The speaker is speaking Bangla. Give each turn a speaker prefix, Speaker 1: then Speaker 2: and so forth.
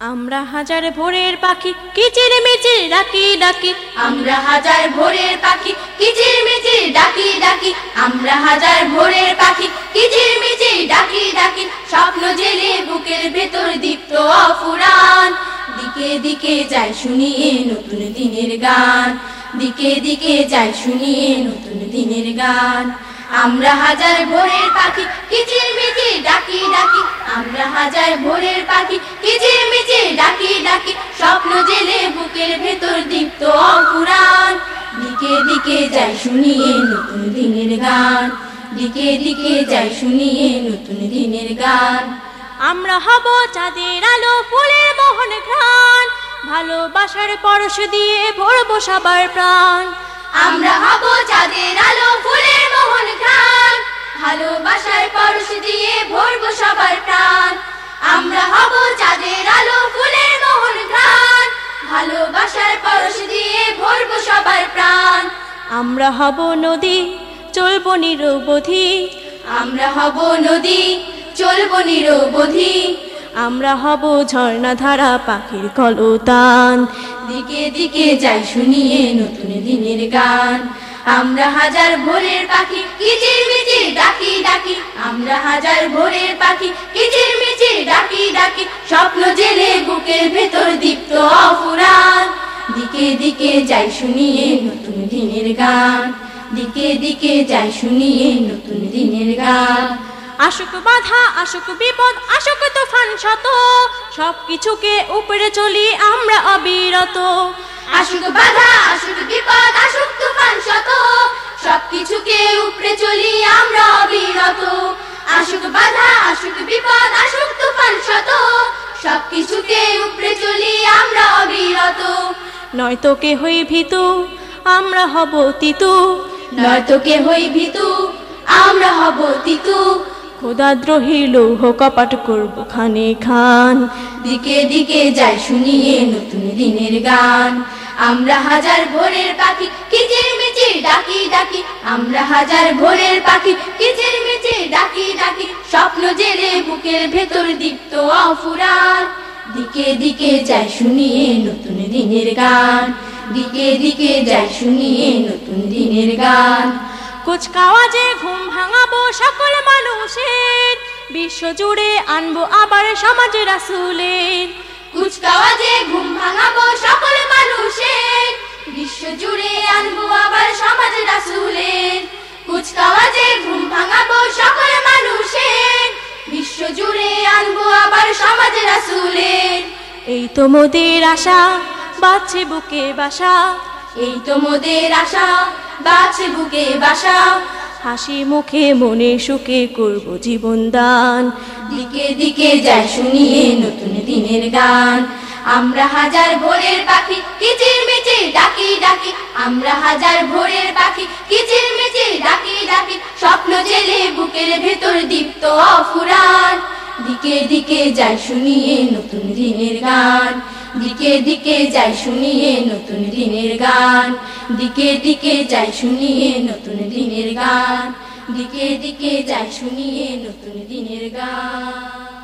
Speaker 1: আমরা হাজার ভোরের পাখি, কিচির মিচির ডাকি ডাকি।
Speaker 2: আমরা হাজার ভোরের পাখি, কিচির মিচির ডাকি ডাকি। আমরা হাজার ভোরের পাখি, কিচির মিচির ডাকি ডাকি। স্বপ্ন জেলে বুকের ভেতর দীপ্ত অফুরান। দিকে দিকে যাই শুনিয়ে নতুন দিনের গান। দিকে দিকে যাই শুনিয়ে নতুন দিনের গান। আমরা হাজার ভোরের পাখি, কিচির আমরা হাজার ভোরের পাখি কিচির মিচির ডাকি ডাকি, স্বপ্ন জেলে বুকের ভেতর দীপ্ত অপুরাণ। দিকে দিকে যাই শুনিয়ে নতুন দিনের গান। দিকে দিকে যাই শুনিয়ে নতুন দিনের গান।
Speaker 1: আমরা হব চাঁদের আলো ফুলের মোহন ঘ্রাণ। ভালোবাসার পরশ দিয়ে ভরবো সবার প্রাণ।
Speaker 2: আমরা হব চাঁদের আলো ফুলের মোহন ঘ্রাণ। ভালোবাসার পরশ দিয়ে ভরবো সবার প্রাণ। আমরা হব চাঁদের আলো, ফুলের মোহন ঘ্রাণ। ভালোবাসার পরশ দিয়ে ভরবো সবার প্রাণ।
Speaker 1: আমরা হব নদী, চলবো নিরবধি।
Speaker 2: আমরা হব নদী, চলবো নিরবধি।
Speaker 1: আমরা হব ঝর্ণা ধারা, পাখির কলতান।
Speaker 2: দিকে দিকে যাই শুনিয়ে নতুন দিনের গান। আমরা হাজার ভোরের পাখি ডাকি আমরা হাজার ভোরের পাখি, কিচির মিচির ডাকি ডাকি, স্বপ্ন জেলে বুকের ভেতর দীপ্ত অফুরান। দিকে দিকে যাই শুনিয়ে নতুন দিনের গান, দিকে দিকে যাই শুনিয়ে নতুন দিনের গান।
Speaker 1: আশুক বাধা আশুক বিপদ আশুক তুফান শত সব কিছুকে উপরে চলি আমরা অবিরত।
Speaker 2: আসুক বাধা, আসুক বিপদ, আসুক তুফান শত, সবকিছুকে উপরে চলি আমরা অবিরত। আসুক বাধা আসুক বিপদ আসুক তুফান শত সবকিছুকে উপরে চলি আমরা অবিরত।
Speaker 1: নয়তো কে হই ভীতু আমরা হব তিতু।
Speaker 2: নয়তো কে হই ভীতু আমরা হব তিতু।
Speaker 1: খোদাদ্রোহী লৌহ কপাট করব খানে খান।
Speaker 2: দিকে দিকে যাই শুনিয়ে নতুন দিনের গান। আমরা হাজার ভোরের পাখি কিচির মিচির ডাকি ডাকি। আমরা হাজার ভোরের পাখি কিচির মিচির ডাকি ডাকি। স্বপ্ন জেলে বুকের ভেতর দীপ্ত অফুরান। দিকে দিকে যাই শুনিয়ে নতুন দিনের গান। দিকে দিকে যাই শুনিয়ে নতুন দিনের গান।
Speaker 1: কুচকাওয়াজে ঘুম ভাঙাবো সকল মানুষের। বিশ্ব জুড়ে আনব আবার সমাজ রাসুলের।
Speaker 2: কুচকাওয়াজে ঘুম ভাঙাবো সকল মানুষের বিশ্ব জুড়ে আনব আবার সমাজ রাসুলের। কুচকাওয়াজে ঘুম ভাঙাবো সকল মানুষের। বিশ্ব জুড়ে আনব আবার সমাজ রাসুলের।
Speaker 1: এই তো মোদের আশা বাচ্ছে বুকে বাসা।
Speaker 2: এই তো মোদের আশা বাছে বুকে বাসা।
Speaker 1: হাসি মুখে মনে সুখে করব জীবন দান।
Speaker 2: দিকে দিকে যাই শুনিয়ে নতুন দিনের গান। আমরা হাজার ভোরের পাখি, কিচির মিচির ডাকি ডাকি। আমরা হাজার ভোরের পাখি, কিচির মিচির ডাকি ডাকি। স্বপ্ন জেলে বুকের ভেতর দীপ্ত অফুরান। দিকে দিকে যাই শুনিয়ে নতুন দিনের গান। দিকে দিকে যাই শুনিয়ে নতুন দিনের গান। দিকে দিকে যাই শুনিয়ে নতুন দিনের গান। দিকে দিকে যাই শুনিয়ে নতুন দিনের গান।